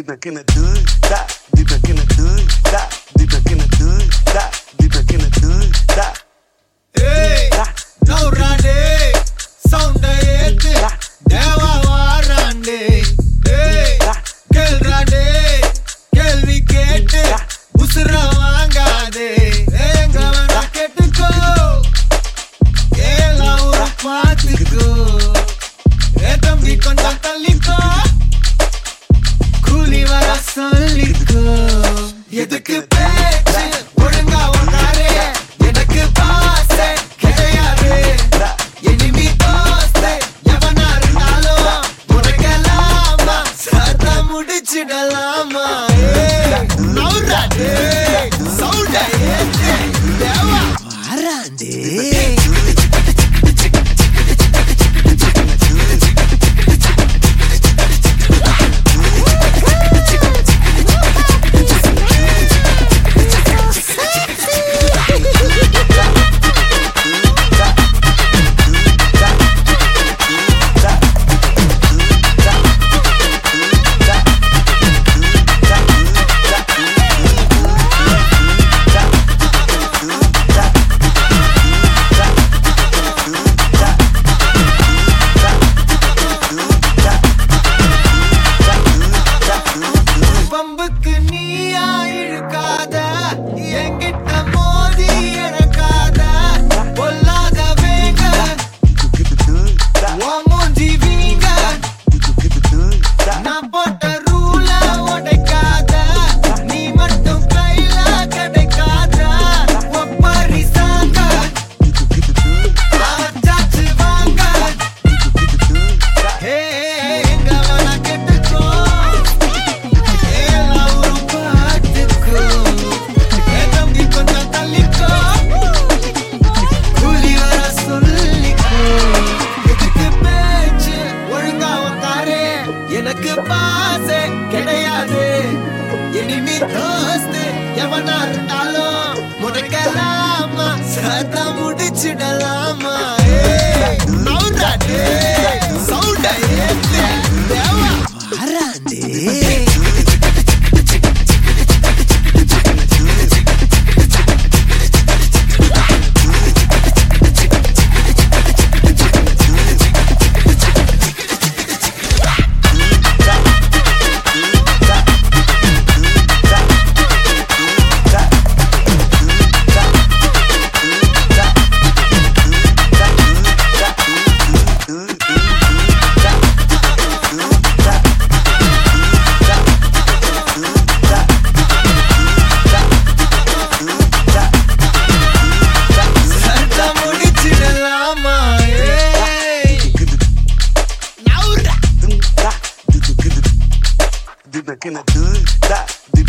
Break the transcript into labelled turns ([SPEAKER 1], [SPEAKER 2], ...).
[SPEAKER 1] deep back in the hood, stop, deep back in the hood, stop, deep back in the
[SPEAKER 2] hood, stop. yeah. தோஸ்து எவனா இருந்தாலும் முனைக்கலாமா சத்தம் முடிச்சிடலாமா
[SPEAKER 1] நவுராட்டு working the good,